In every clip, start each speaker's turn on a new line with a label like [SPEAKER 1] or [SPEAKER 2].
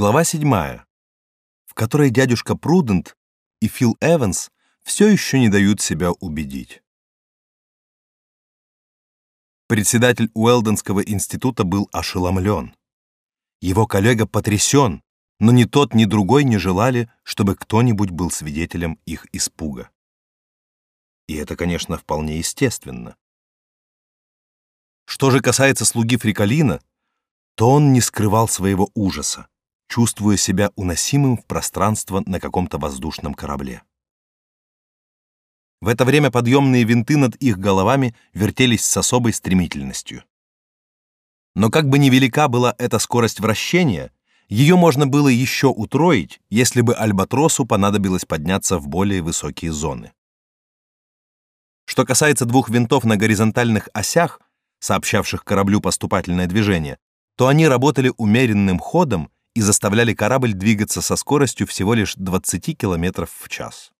[SPEAKER 1] Глава 7, в которой дядюшка Прудент и Фил Эванс все еще не дают себя убедить. Председатель Уэлденского института был ошеломлен. Его коллега потрясен, но ни тот, ни другой не желали, чтобы кто-нибудь был свидетелем их испуга. И это, конечно, вполне естественно. Что же касается слуги Фрикалина, то он не скрывал своего ужаса, чувствуя себя уносимым в пространство на каком-то воздушном корабле. В это время подъемные винты над их головами вертелись с особой стремительностью. Но как бы ни велика была эта скорость вращения, ее можно было еще утроить, если бы альбатросу понадобилось подняться в более высокие зоны. Что касается двух винтов на горизонтальных осях, сообщавших кораблю поступательное движение, то они работали умеренным ходом и заставляли корабль двигаться со скоростью всего лишь 20 км в час.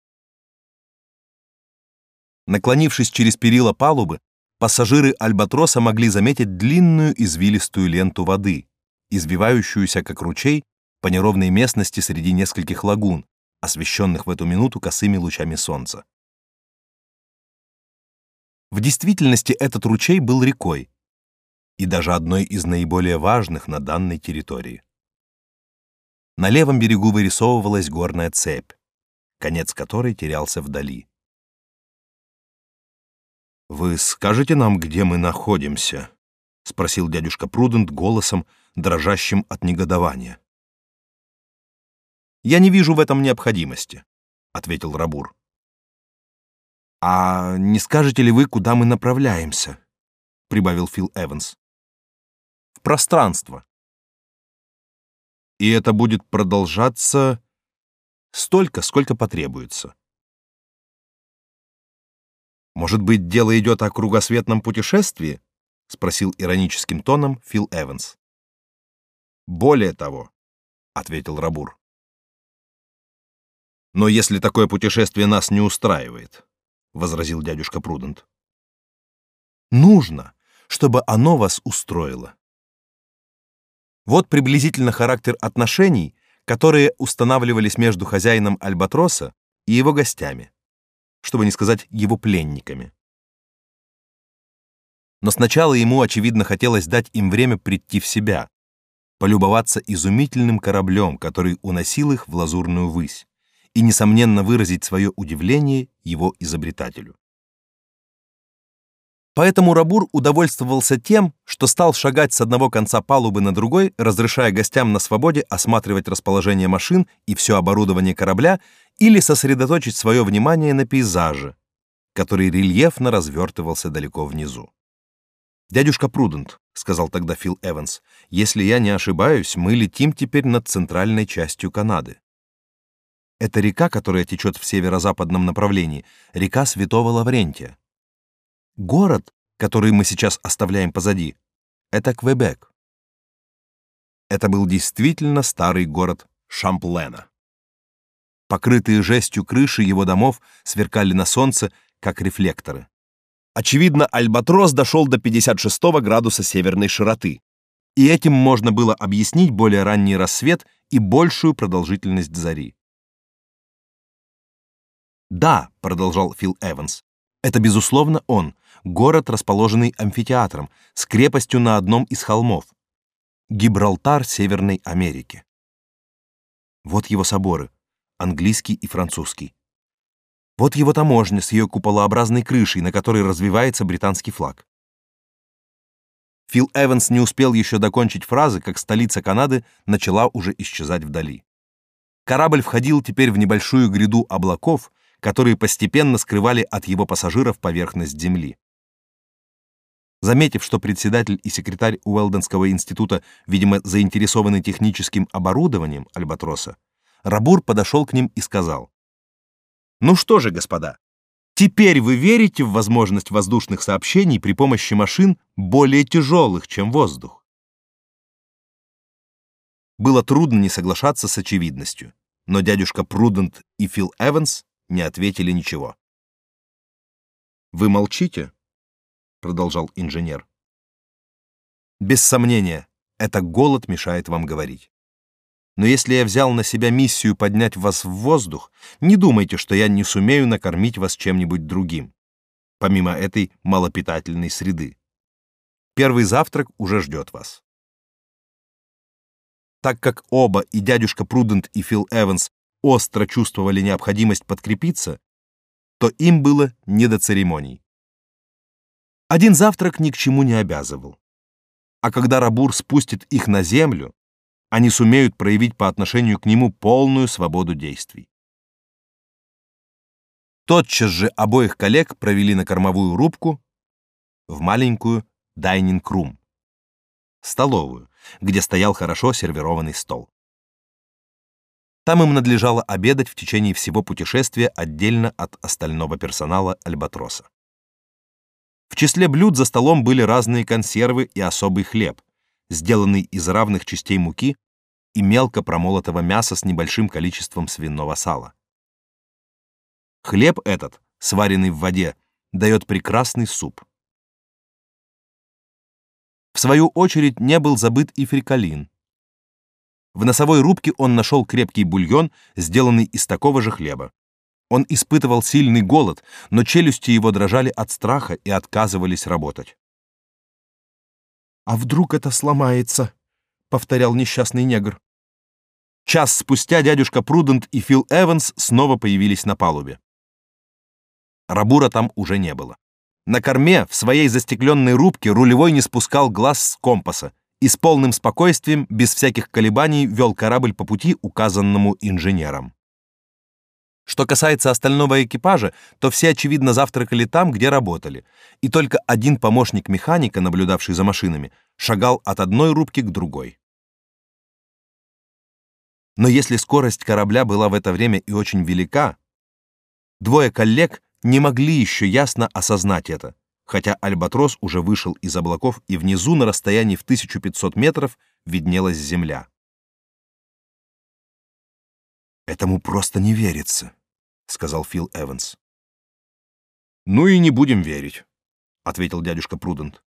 [SPEAKER 1] Наклонившись через перила палубы, пассажиры Альбатроса могли заметить длинную извилистую ленту воды, извивающуюся как ручей по неровной местности среди нескольких лагун, освещенных в эту минуту косыми лучами солнца. В действительности этот ручей был рекой и даже одной из наиболее важных на данной территории. На левом берегу вырисовывалась горная цепь, конец которой терялся вдали. «Вы скажете нам, где мы находимся?» — спросил дядюшка Прудент голосом, дрожащим от негодования. «Я не вижу в этом необходимости», — ответил Рабур. «А не скажете ли вы, куда мы направляемся?» — прибавил Фил Эванс. «В пространство». «И это будет продолжаться столько, сколько потребуется». «Может быть, дело идет о кругосветном путешествии?» — спросил ироническим тоном Фил Эванс. «Более того», — ответил Рабур. «Но если такое путешествие нас не устраивает», — возразил дядюшка Прудент. «Нужно, чтобы оно вас устроило». Вот приблизительно характер отношений, которые устанавливались между хозяином Альбатроса и его гостями чтобы не сказать его пленниками. Но сначала ему, очевидно, хотелось дать им время прийти в себя, полюбоваться изумительным кораблем, который уносил их в лазурную высь, и, несомненно, выразить свое удивление его изобретателю. Поэтому Рабур удовольствовался тем, что стал шагать с одного конца палубы на другой, разрешая гостям на свободе осматривать расположение машин и все оборудование корабля или сосредоточить свое внимание на пейзаже, который рельефно развертывался далеко внизу. «Дядюшка Прудент», — сказал тогда Фил Эванс, — «если я не ошибаюсь, мы летим теперь над центральной частью Канады. Это река, которая течет в северо-западном направлении, река Святого Лаврентия. Город, который мы сейчас оставляем позади, это Квебек. Это был действительно старый город Шамплена. Покрытые жестью крыши его домов сверкали на солнце, как рефлекторы. Очевидно, Альбатрос дошел до 56 градуса северной широты, и этим можно было объяснить более ранний рассвет и большую продолжительность зари. «Да», — продолжал Фил Эванс, — «это, безусловно, он, город, расположенный амфитеатром, с крепостью на одном из холмов. Гибралтар Северной Америки. Вот его соборы, английский и французский. Вот его таможня с ее куполообразной крышей, на которой развивается британский флаг. Фил Эванс не успел еще докончить фразы, как столица Канады начала уже исчезать вдали. Корабль входил теперь в небольшую гряду облаков, которые постепенно скрывали от его пассажиров поверхность земли. Заметив, что председатель и секретарь Уэлденского института, видимо, заинтересованы техническим оборудованием Альбатроса, Рабур подошел к ним и сказал: "Ну что же, господа, теперь вы верите в возможность воздушных сообщений при помощи машин более тяжелых, чем воздух?" Было трудно не соглашаться с очевидностью, но дядюшка Прудент и Фил Эванс не ответили ничего. Вы молчите? продолжал инженер. Без сомнения, это голод мешает вам говорить. Но если я взял на себя миссию поднять вас в воздух, не думайте, что я не сумею накормить вас чем-нибудь другим, помимо этой малопитательной среды. Первый завтрак уже ждет вас. Так как оба, и дядюшка Прудент, и Фил Эванс, остро чувствовали необходимость подкрепиться, то им было не до церемоний. Один завтрак ни к чему не обязывал. А когда Рабур спустит их на землю, они сумеют проявить по отношению к нему полную свободу действий. Тотчас же обоих коллег провели на кормовую рубку в маленькую дайнинг-рум, столовую, где стоял хорошо сервированный стол. Там им надлежало обедать в течение всего путешествия отдельно от остального персонала Альбатроса. В числе блюд за столом были разные консервы и особый хлеб, сделанный из равных частей муки и мелко промолотого мяса с небольшим количеством свиного сала. Хлеб этот, сваренный в воде, дает прекрасный суп. В свою очередь не был забыт и фриколин. В носовой рубке он нашел крепкий бульон, сделанный из такого же хлеба. Он испытывал сильный голод, но челюсти его дрожали от страха и отказывались работать. «А вдруг это сломается?» — повторял несчастный негр. Час спустя дядюшка Прудент и Фил Эванс снова появились на палубе. Рабура там уже не было. На корме, в своей застекленной рубке, рулевой не спускал глаз с компаса и с полным спокойствием, без всяких колебаний, вел корабль по пути, указанному инженером. Что касается остального экипажа, то все, очевидно, завтракали там, где работали, и только один помощник механика, наблюдавший за машинами, шагал от одной рубки к другой. Но если скорость корабля была в это время и очень велика, двое коллег не могли еще ясно осознать это, хотя Альбатрос уже вышел из облаков и внизу на расстоянии в 1500 метров виднелась земля. «Этому просто не верится», — сказал Фил Эванс. «Ну и не будем верить», — ответил дядюшка Прудент.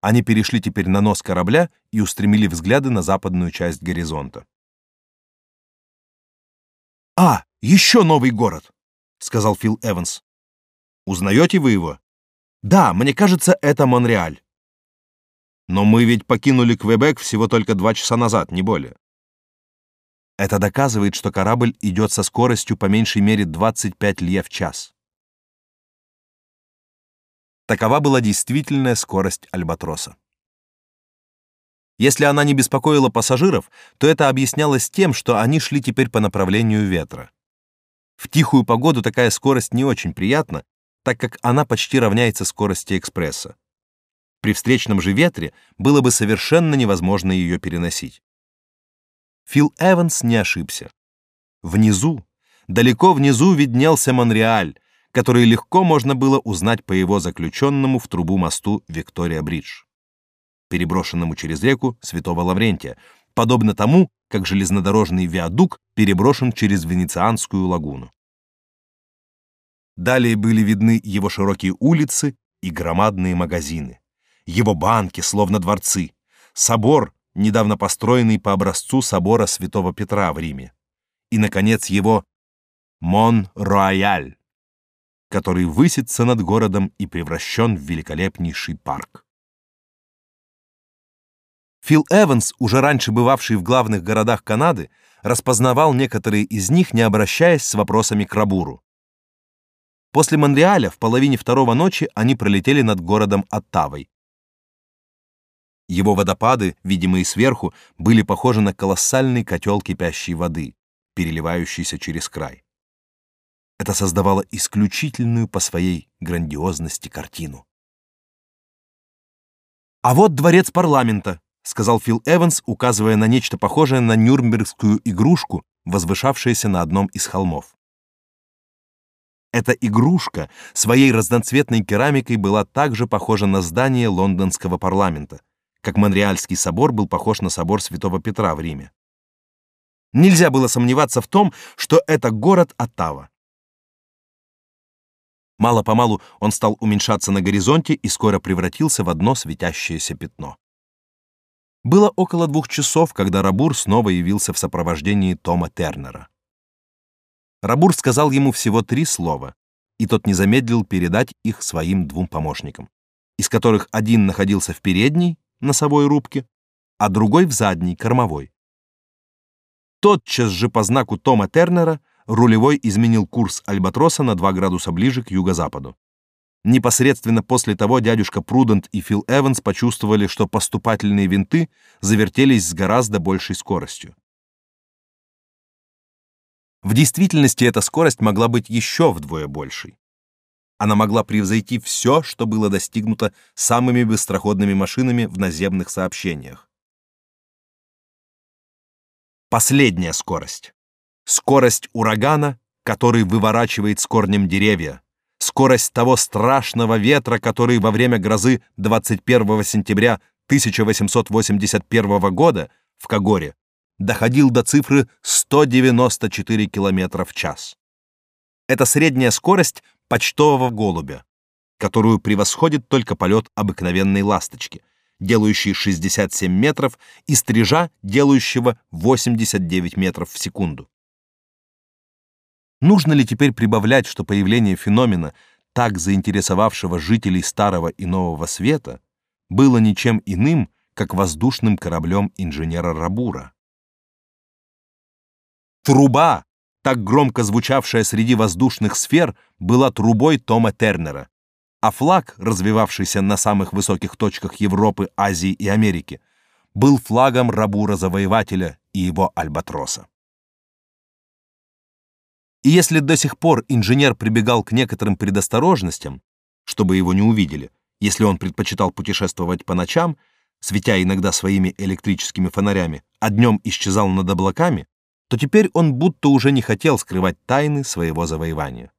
[SPEAKER 1] Они перешли теперь на нос корабля и устремили взгляды на западную часть горизонта. «А, еще новый город!» — сказал Фил Эванс. «Узнаете вы его?» «Да, мне кажется, это Монреаль». «Но мы ведь покинули Квебек всего только два часа назад, не более». Это доказывает, что корабль идет со скоростью по меньшей мере 25 лье в час. Такова была действительная скорость Альбатроса. Если она не беспокоила пассажиров, то это объяснялось тем, что они шли теперь по направлению ветра. В тихую погоду такая скорость не очень приятна, так как она почти равняется скорости экспресса. При встречном же ветре было бы совершенно невозможно ее переносить. Фил Эванс не ошибся. Внизу, далеко внизу виднелся Монреаль, который легко можно было узнать по его заключенному в трубу мосту Виктория-Бридж, переброшенному через реку Святого Лаврентия, подобно тому, как железнодорожный виадук переброшен через Венецианскую лагуну. Далее были видны его широкие улицы и громадные магазины, его банки, словно дворцы, собор, недавно построенный по образцу собора Святого Петра в Риме, и, наконец, его Мон-Рояль, который высится над городом и превращен в великолепнейший парк. Фил Эванс, уже раньше бывавший в главных городах Канады, распознавал некоторые из них, не обращаясь с вопросами к Рабуру. После Монреаля в половине второго ночи они пролетели над городом Оттавой, его водопады, видимые сверху, были похожи на колоссальный котел кипящей воды, переливающийся через край. Это создавало исключительную по своей грандиозности картину. «А вот дворец парламента», — сказал Фил Эванс, указывая на нечто похожее на нюрнбергскую игрушку, возвышавшееся на одном из холмов. Эта игрушка своей разноцветной керамикой была также похожа на здание лондонского парламента, как Монреальский собор был похож на собор Святого Петра в Риме. Нельзя было сомневаться в том, что это город Оттава. Мало-помалу он стал уменьшаться на горизонте и скоро превратился в одно светящееся пятно. Было около двух часов, когда Рабур снова явился в сопровождении Тома Тернера. Рабур сказал ему всего три слова, и тот не замедлил передать их своим двум помощникам, из которых один находился в передней, носовой рубке, а другой в задней, кормовой. Тотчас же по знаку Тома Тернера рулевой изменил курс Альбатроса на 2 градуса ближе к юго-западу. Непосредственно после того дядюшка Прудент и Фил Эванс почувствовали, что поступательные винты завертелись с гораздо большей скоростью. В действительности эта скорость могла быть еще вдвое большей. Она могла превзойти все, что было достигнуто самыми быстроходными машинами в наземных сообщениях. Последняя скорость. Скорость урагана, который выворачивает с корнем деревья, скорость того страшного ветра, который во время грозы 21 сентября 1881 года в Кагоре доходил до цифры 194 км в час. Это средняя скорость почтового голубя, которую превосходит только полет обыкновенной ласточки, делающей 67 метров, и стрижа, делающего 89 метров в секунду. Нужно ли теперь прибавлять, что появление феномена, так заинтересовавшего жителей Старого и Нового Света, было ничем иным, как воздушным кораблем инженера Рабура? Труба, так громко звучавшая среди воздушных сфер, была трубой Тома Тернера, а флаг, развивавшийся на самых высоких точках Европы, Азии и Америки, был флагом Рабура-завоевателя и его альбатроса. И если до сих пор инженер прибегал к некоторым предосторожностям, чтобы его не увидели, если он предпочитал путешествовать по ночам, светя иногда своими электрическими фонарями, а днем исчезал над облаками, то теперь он будто уже не хотел скрывать тайны своего завоевания.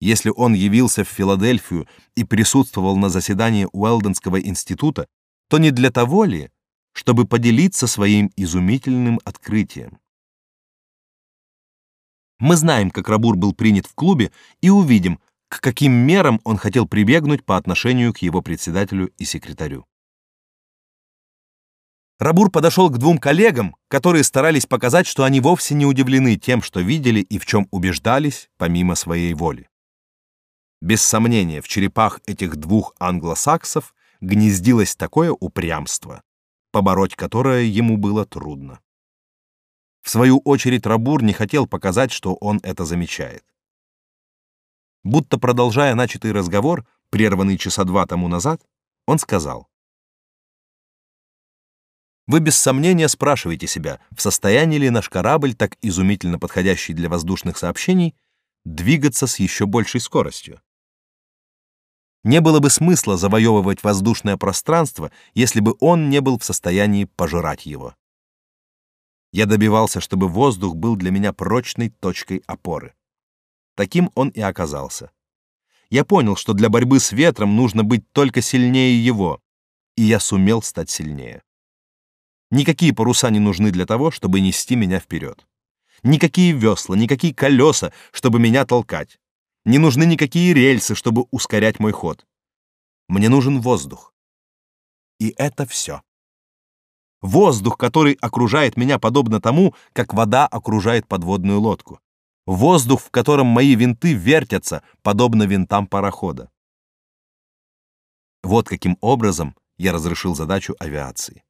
[SPEAKER 1] Если он явился в Филадельфию и присутствовал на заседании Уэлденского института, то не для того ли, чтобы поделиться своим изумительным открытием. Мы знаем, как Рабур был принят в клубе, и увидим, к каким мерам он хотел прибегнуть по отношению к его председателю и секретарю. Рабур подошел к двум коллегам, которые старались показать, что они вовсе не удивлены тем, что видели и в чем убеждались помимо своей воли. Без сомнения, в черепах этих двух англосаксов гнездилось такое упрямство, побороть которое ему было трудно. В свою очередь Рабур не хотел показать, что он это замечает. Будто продолжая начатый разговор, прерванный часа два тому назад, он сказал: Вы без сомнения спрашиваете себя, в состоянии ли наш корабль, так изумительно подходящий для воздушных сообщений, двигаться с еще большей скоростью. Не было бы смысла завоевывать воздушное пространство, если бы он не был в состоянии пожирать его. Я добивался, чтобы воздух был для меня прочной точкой опоры. Таким он и оказался. Я понял, что для борьбы с ветром нужно быть только сильнее его, и я сумел стать сильнее. Никакие паруса не нужны для того, чтобы нести меня вперед. Никакие весла, никакие колеса, чтобы меня толкать. Не нужны никакие рельсы, чтобы ускорять мой ход. Мне нужен воздух. И это все воздух, который окружает меня подобно тому, как вода окружает подводную лодку. Воздух, в котором мои винты вертятся, подобно винтам парохода. Вот каким образом я разрешил задачу авиации.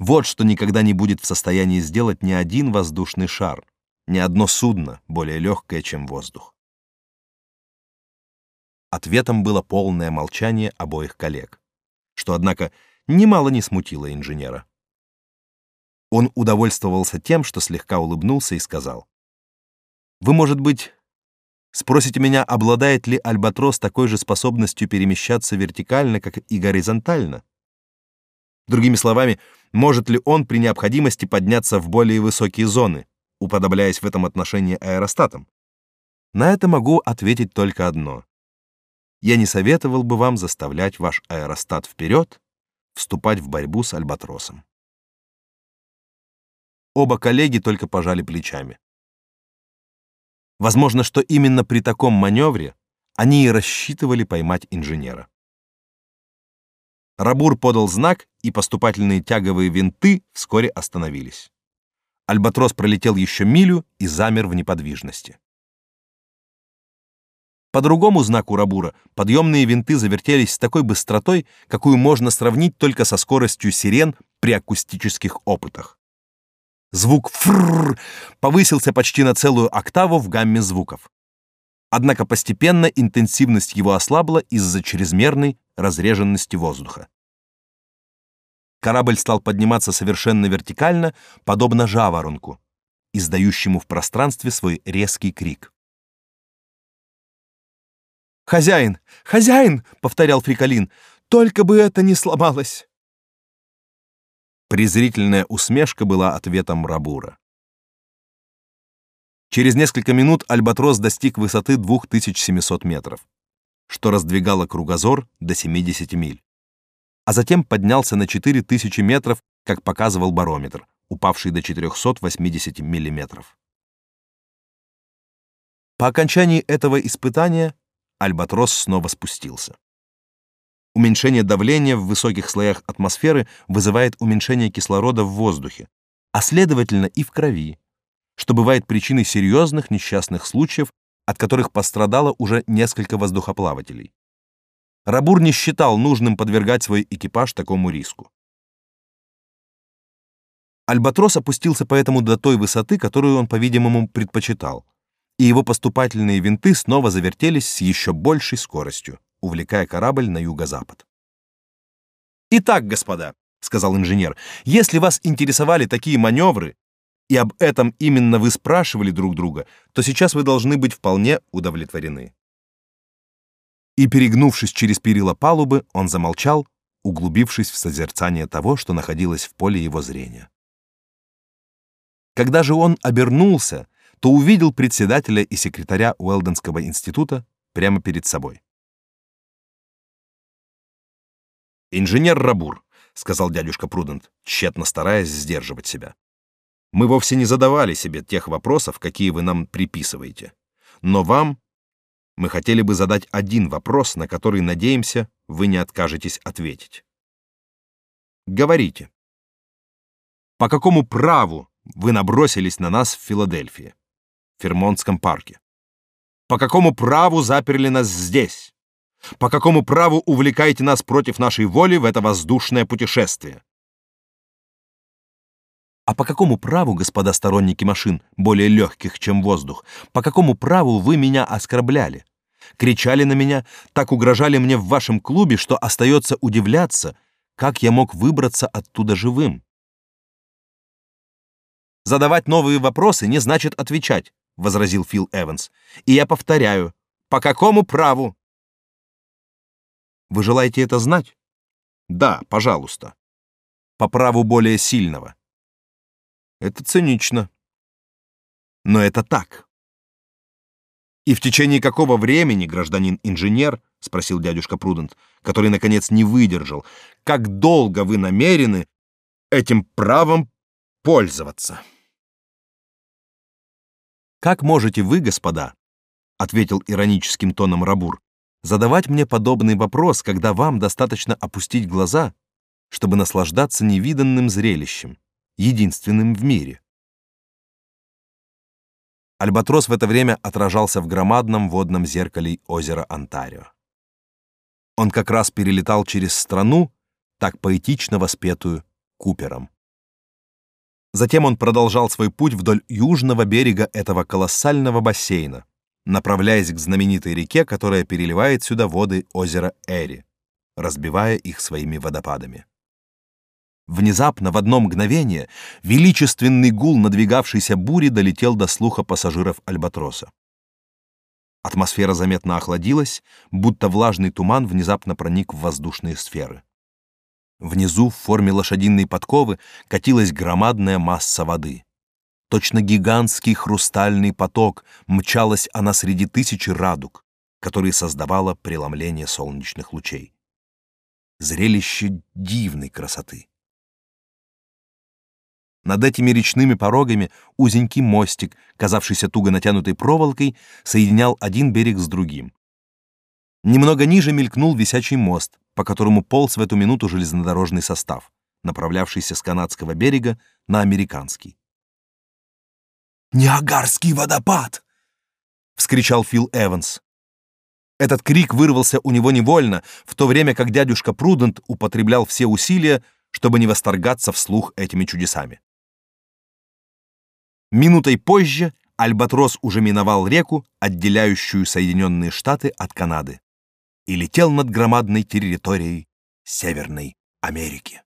[SPEAKER 1] Вот что никогда не будет в состоянии сделать ни один воздушный шар, ни одно судно более легкое, чем воздух. Ответом было полное молчание обоих коллег, что однако немало не смутило инженера. Он удовольствовался тем, что слегка улыбнулся и сказал: "Вы, может быть, спросите меня, обладает ли альбатрос такой же способностью перемещаться вертикально, как и горизонтально? Другими словами, может ли он при необходимости подняться в более высокие зоны, уподобляясь в этом отношении аэростатам? На это могу ответить только одно: я не советовал бы вам заставлять ваш аэростат вперед вступать в борьбу с альбатросом. Оба коллеги только пожали плечами. Возможно, что именно при таком маневре они и рассчитывали поймать инженера. Рабур подал знак, и поступательные тяговые винты вскоре остановились. Альбатрос пролетел еще милю и замер в неподвижности. По другому знаку Рабура подъемные винты завертелись с такой быстротой, какую можно сравнить только со скоростью сирен при акустических опытах. Звук «фрррр» повысился почти на целую октаву в гамме звуков. Однако постепенно интенсивность его ослабла из-за чрезмерной разреженности воздуха. Корабль стал подниматься совершенно вертикально, подобно жаворонку, издающему в пространстве свой резкий крик.
[SPEAKER 2] «Хозяин! Хозяин!» — повторял Фрикалин. «Только бы это не сломалось!»
[SPEAKER 1] Презрительная усмешка была ответом Рабура. Через несколько минут Альбатрос достиг высоты 2700 метров, что раздвигало кругозор до 70 миль. А затем поднялся на 4000 метров, как показывал барометр, упавший до 480 миллиметров. По окончании этого испытания Альбатрос снова спустился. Уменьшение давления в высоких слоях атмосферы вызывает уменьшение кислорода в воздухе, а следовательно и в крови, что бывает причиной серьезных несчастных случаев, от которых пострадало уже несколько воздухоплавателей. Рабур не считал нужным подвергать свой экипаж такому риску. Альбатрос опустился поэтому до той высоты, которую он, по-видимому, предпочитал — и его поступательные винты снова завертелись с еще большей скоростью, увлекая корабль на юго-запад.
[SPEAKER 2] «Итак, господа», — сказал инженер, — «если вас интересовали такие маневры, и об этом именно вы спрашивали друг друга, то сейчас вы должны быть вполне удовлетворены».
[SPEAKER 1] И, перегнувшись через перила палубы, он замолчал, углубившись в созерцание того, что находилось в поле его зрения. Когда же он обернулся, то увидел председателя и секретаря Уэлденского института прямо перед собой. «Инженер Рабур», — сказал дядюшка Прудент, тщетно стараясь сдерживать себя. «Мы вовсе не задавали себе тех вопросов, какие вы нам приписываете. Но вам мы хотели бы задать один вопрос, на который, надеемся, вы не откажетесь ответить. Говорите. По какому праву вы набросились на нас в Филадельфии? Фермонтском парке? По какому праву заперли нас здесь? По какому праву увлекаете нас против нашей воли в это воздушное путешествие? А по какому праву, господа сторонники машин, более легких, чем воздух, по какому праву вы меня оскорбляли? Кричали на меня, так угрожали мне в вашем клубе, что остается удивляться, как я мог выбраться оттуда живым. Задавать новые вопросы не значит отвечать возразил Фил Эванс. И я повторяю, по какому праву? Вы желаете это знать? Да, пожалуйста. По праву более сильного. Это цинично. Но это так. И в течение какого времени, гражданин инженер, спросил дядюшка Прудент, который наконец не выдержал, как долго вы намерены этим правом пользоваться? Как можете вы, господа, ответил ироническим тоном Рабур, задавать мне подобный вопрос, когда вам достаточно опустить глаза, чтобы наслаждаться невиданным зрелищем, единственным в мире? Альбатрос в это время отражался в громадном водном зеркале озера Онтарио. Он как раз перелетал через страну, так поэтично воспетую Купером. Затем он продолжал свой путь вдоль южного берега этого колоссального бассейна, направляясь к знаменитой реке, которая переливает сюда воды озера Эри, разбивая их своими водопадами. Внезапно, в одно мгновение, величественный гул надвигавшейся бури долетел до слуха пассажиров Альбатроса. Атмосфера заметно охладилась, будто влажный туман внезапно проник в воздушные сферы. Внизу в форме лошадиной подковы катилась громадная масса воды. Точно гигантский хрустальный поток мчалась она среди тысячи радуг, которые создавало преломление солнечных лучей. Зрелище дивной красоты. Над этими речными порогами узенький мостик, казавшийся туго натянутой проволокой, соединял один берег с другим. Немного ниже мелькнул висячий мост, по которому полз в эту минуту железнодорожный состав, направлявшийся с канадского берега на американский.
[SPEAKER 2] «Ниагарский водопад!» — вскричал Фил Эванс.
[SPEAKER 1] Этот крик вырвался у него невольно, в то время как дядюшка Прудент употреблял все усилия, чтобы не восторгаться вслух этими чудесами. Минутой позже Альбатрос уже миновал реку, отделяющую Соединенные Штаты от Канады, и летел над громадной территорией Северной Америки.